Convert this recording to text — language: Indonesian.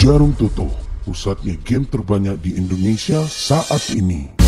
Jarum Toto, pusatnya game terbanyak di Indonesia saat ini.